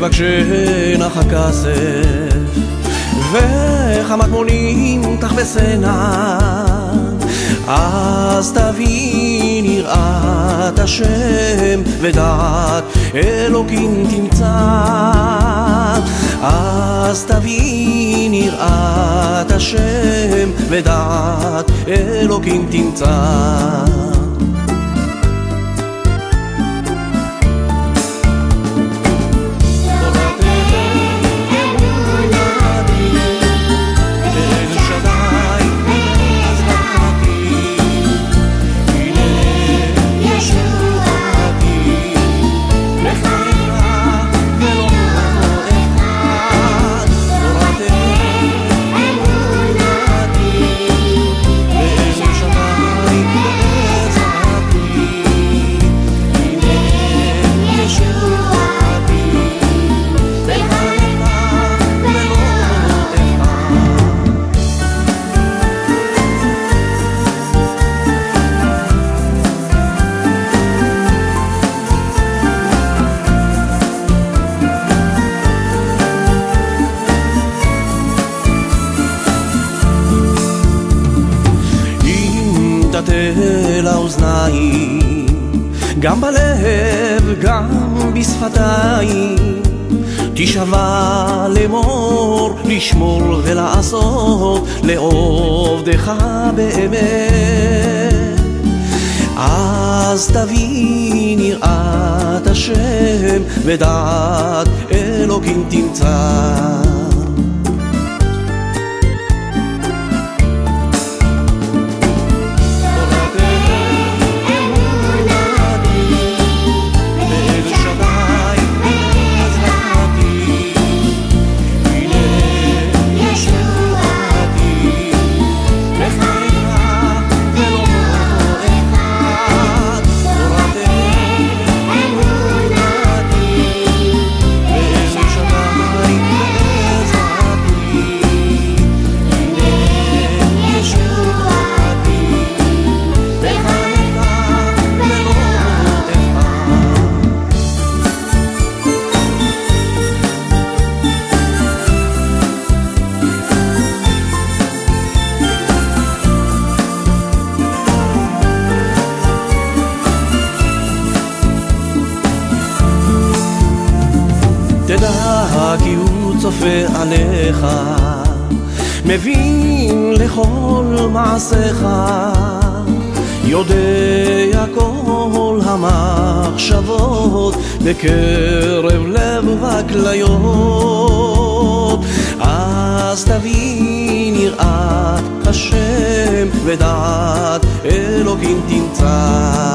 תבקשנה הכסף וחמטמונים תחפשנה אז תבין יראת השם ודעת אלוקים תמצא. אז תבין יראת השם ודעת אלוקים תמצא תטה לאוזניים, גם בלב, גם בשפתיים. תשבע לאמור, לשמור ולעשות, לעובדך באמת. אז תבין יראת השם, ודעת אלוקים תמצא. כי הוא צופה עליך, מבין לכל מעשיך, יודע כל המחשבות בקרב לב וכליות. אז תבין יראת השם ודעת אלוקים תמצא.